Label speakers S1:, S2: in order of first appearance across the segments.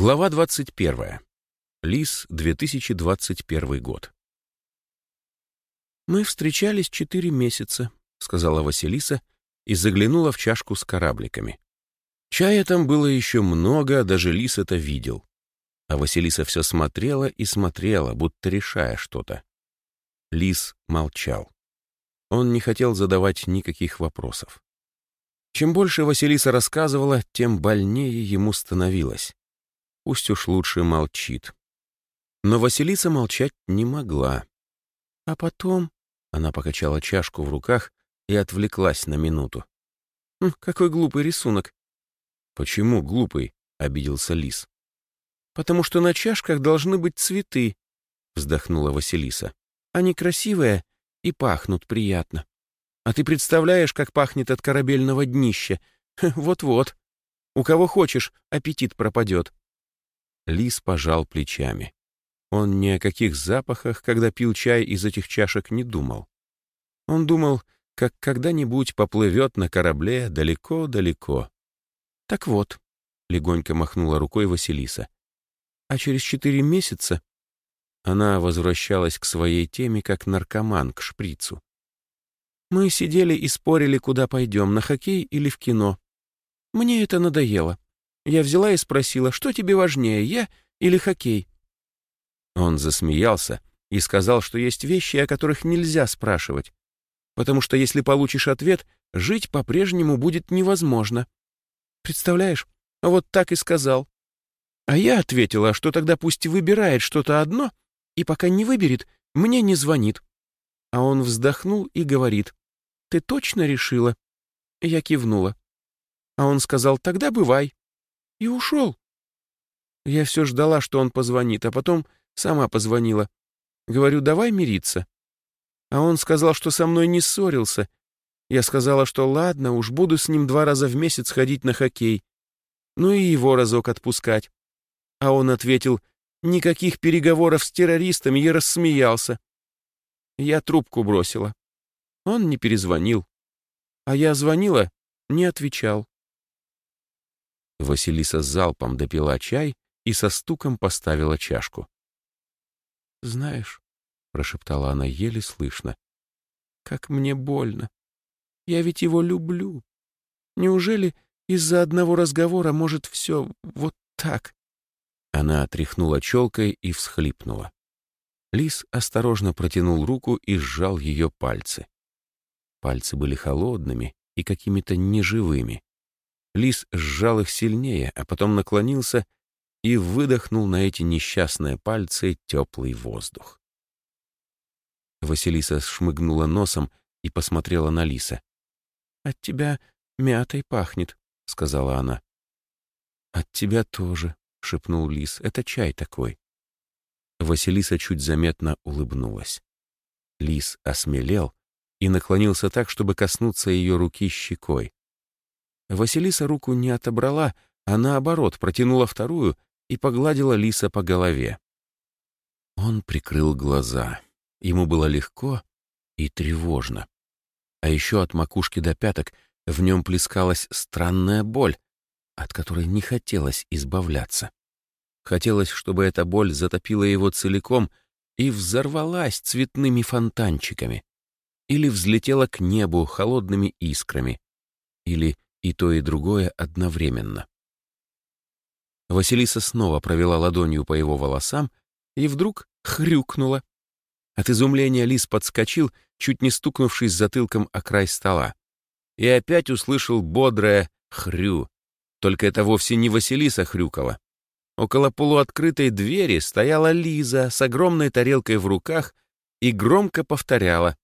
S1: Глава 21. Лис, 2021 год.
S2: «Мы встречались четыре месяца», — сказала Василиса и заглянула в чашку с корабликами. Чая там было еще много, даже лис это видел. А Василиса все смотрела и смотрела, будто решая что-то. Лис молчал. Он не хотел задавать никаких вопросов. Чем больше Василиса рассказывала, тем больнее ему становилось. Пусть уж лучше молчит. Но Василиса молчать не могла. А потом она покачала чашку в руках и отвлеклась на минуту. «Хм, «Какой глупый рисунок!» «Почему глупый?» — обиделся лис. «Потому что на чашках должны быть цветы», — вздохнула Василиса. «Они красивые и пахнут приятно. А ты представляешь, как пахнет от корабельного днища? Вот-вот. У кого хочешь, аппетит пропадет. Лис пожал плечами. Он ни о каких запахах, когда пил чай из этих чашек, не думал. Он думал, как когда-нибудь поплывет на корабле далеко-далеко. «Так вот», — легонько махнула рукой Василиса, «а через четыре месяца...» Она возвращалась к своей теме, как наркоман к шприцу. «Мы сидели и спорили, куда пойдем, на хоккей или в кино. Мне это надоело. Я взяла и спросила, что тебе важнее, я или хоккей? Он засмеялся и сказал, что есть вещи, о которых нельзя спрашивать, потому что если получишь ответ, жить по-прежнему будет невозможно. Представляешь, вот так и сказал. А я ответила, что тогда пусть выбирает что-то одно, и пока не выберет, мне не звонит. А он вздохнул и говорит, «Ты точно решила?» Я кивнула. А он сказал, «Тогда бывай» и ушел. Я все ждала, что он позвонит, а потом сама позвонила. Говорю, давай мириться. А он сказал, что со мной не ссорился. Я сказала, что ладно, уж буду с ним два раза в месяц ходить на хоккей. Ну и его разок отпускать. А он ответил, никаких переговоров с террористами и рассмеялся. Я трубку бросила. Он не перезвонил. А я звонила, не отвечал. Василиса залпом допила чай и со стуком поставила чашку. «Знаешь», — прошептала она еле слышно, — «как мне больно. Я ведь его люблю. Неужели из-за одного разговора может все вот так?» Она отряхнула челкой и всхлипнула. Лис осторожно протянул руку и сжал ее пальцы. Пальцы были холодными и какими-то неживыми. Лис сжал их сильнее, а потом наклонился и выдохнул на эти несчастные пальцы теплый воздух. Василиса шмыгнула носом и посмотрела на Лиса. «От тебя мятой пахнет», — сказала она. «От тебя тоже», — шепнул Лис. «Это чай такой». Василиса чуть заметно улыбнулась. Лис осмелел и наклонился так, чтобы коснуться ее руки щекой. Василиса руку не отобрала, а наоборот протянула вторую и погладила лиса по голове. Он прикрыл глаза. Ему было легко и тревожно. А еще от макушки до пяток в нем плескалась странная боль, от которой не хотелось избавляться. Хотелось, чтобы эта боль затопила его целиком и взорвалась цветными фонтанчиками, или взлетела к небу холодными искрами, или и то, и другое одновременно. Василиса снова провела ладонью по его волосам и вдруг хрюкнула. От изумления лис подскочил, чуть не стукнувшись затылком о край стола. И опять услышал бодрое «хрю». Только это вовсе не Василиса хрюкала. Около полуоткрытой двери стояла Лиза с огромной тарелкой в руках и громко повторяла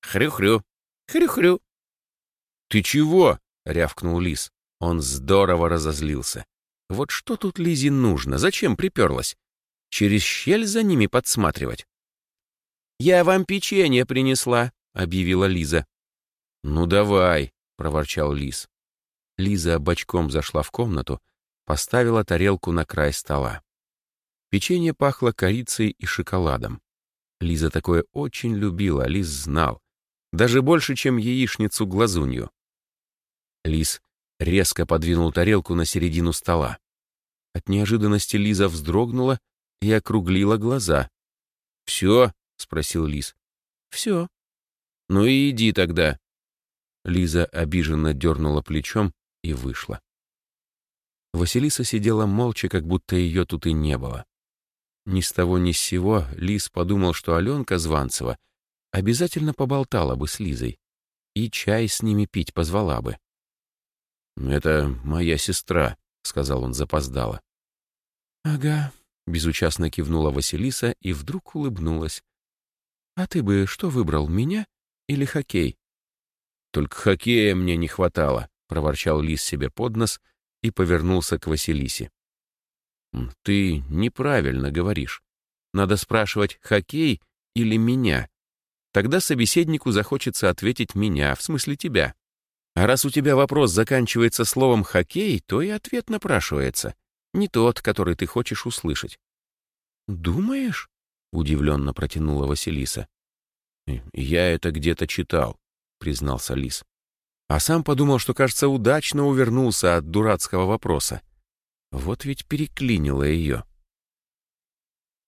S2: «Хрю-хрю! Хрю-хрю!» «Ты чего?» — рявкнул лис. Он здорово разозлился. Вот что тут Лизе нужно? Зачем приперлась? Через щель за ними подсматривать? «Я вам печенье принесла», — объявила Лиза. «Ну давай», — проворчал лис. Лиза бочком зашла в комнату, поставила тарелку на край стола. Печенье пахло корицей и шоколадом. Лиза такое очень любила, Лис знал. Даже больше, чем яичницу-глазунью. Лис резко подвинул тарелку на середину стола. От неожиданности Лиза вздрогнула и округлила глаза. «Все?» — спросил Лиз. «Все». «Ну и иди тогда». Лиза обиженно дернула плечом и вышла. Василиса сидела молча, как будто ее тут и не было. Ни с того ни с сего Лиз подумал, что Аленка Званцева обязательно поболтала бы с Лизой и чай с ними пить позвала бы. «Это моя сестра», — сказал он запоздало. «Ага», — безучастно кивнула Василиса и вдруг улыбнулась. «А ты бы что выбрал, меня или хоккей?» «Только хоккея мне не хватало», — проворчал Лис себе под нос и повернулся к Василисе. «Ты неправильно говоришь. Надо спрашивать, хоккей или меня. Тогда собеседнику захочется ответить меня, в смысле тебя. Раз у тебя вопрос заканчивается словом «хоккей», то и ответ напрашивается. Не тот, который ты хочешь услышать. «Думаешь?» — удивленно протянула Василиса. «Я это где-то читал», — признался Лис. А сам подумал, что, кажется, удачно увернулся от дурацкого вопроса. Вот ведь переклинило ее.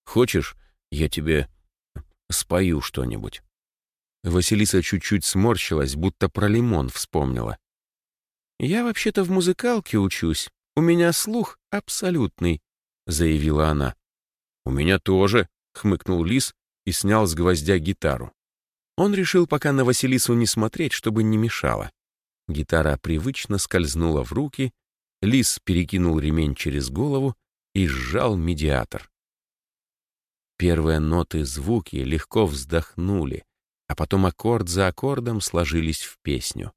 S2: «Хочешь, я тебе спою что-нибудь?» Василиса чуть-чуть сморщилась, будто про лимон вспомнила. «Я вообще-то в музыкалке учусь. У меня слух абсолютный», — заявила она. «У меня тоже», — хмыкнул Лис и снял с гвоздя гитару. Он решил пока на Василису не смотреть, чтобы не мешало. Гитара привычно скользнула в руки, Лис перекинул ремень через голову и сжал медиатор. Первые ноты звуки легко вздохнули, а потом аккорд за аккордом сложились в песню.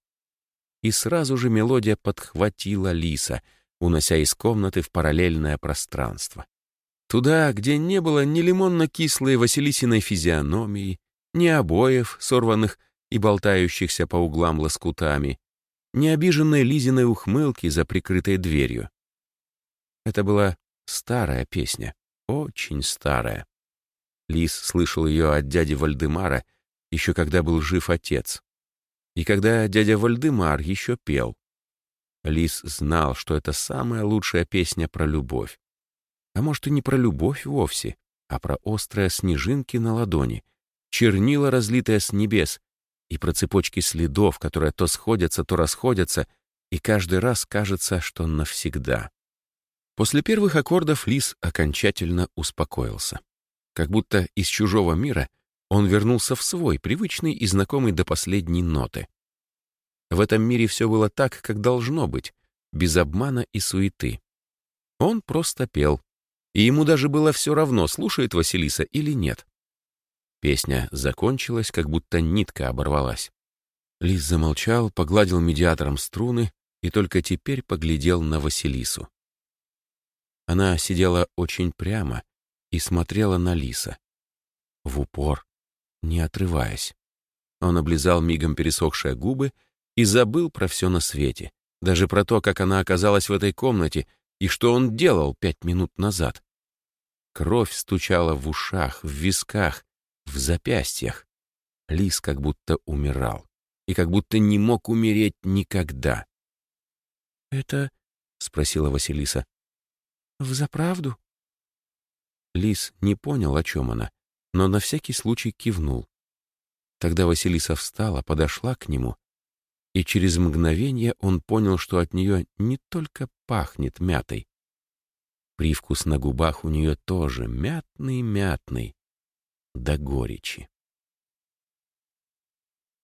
S2: И сразу же мелодия подхватила Лиса — унося из комнаты в параллельное пространство. Туда, где не было ни лимонно-кислой Василисиной физиономии, ни обоев, сорванных и болтающихся по углам лоскутами, ни обиженной Лизиной ухмылки за прикрытой дверью. Это была старая песня, очень старая. Лис слышал ее от дяди Вальдемара, еще когда был жив отец. И когда дядя Вальдемар еще пел. Лис знал, что это самая лучшая песня про любовь. А может, и не про любовь вовсе, а про острые снежинки на ладони, чернила, разлитые с небес, и про цепочки следов, которые то сходятся, то расходятся, и каждый раз кажется, что навсегда. После первых аккордов Лис окончательно успокоился. Как будто из чужого мира он вернулся в свой, привычный и знакомый до последней ноты. В этом мире все было так, как должно быть, без обмана и суеты. Он просто пел, и ему даже было все равно, слушает Василиса или нет. Песня закончилась, как будто нитка оборвалась. Лис замолчал, погладил медиатором струны и только теперь поглядел на Василису. Она сидела очень прямо и смотрела на Лиса. В упор, не отрываясь. Он облизал мигом пересохшие губы и забыл про все на свете, даже про то, как она оказалась в этой комнате и что он делал пять минут назад. Кровь стучала в ушах, в висках, в запястьях. Лис как будто умирал и как будто не мог умереть никогда. «Это...» — спросила Василиса. «Взаправду?» Лис не понял, о чем она, но на всякий случай кивнул. Тогда Василиса встала, подошла к нему и через мгновение он понял, что от нее не только пахнет мятой. Привкус на губах у нее тоже мятный-мятный, до горечи.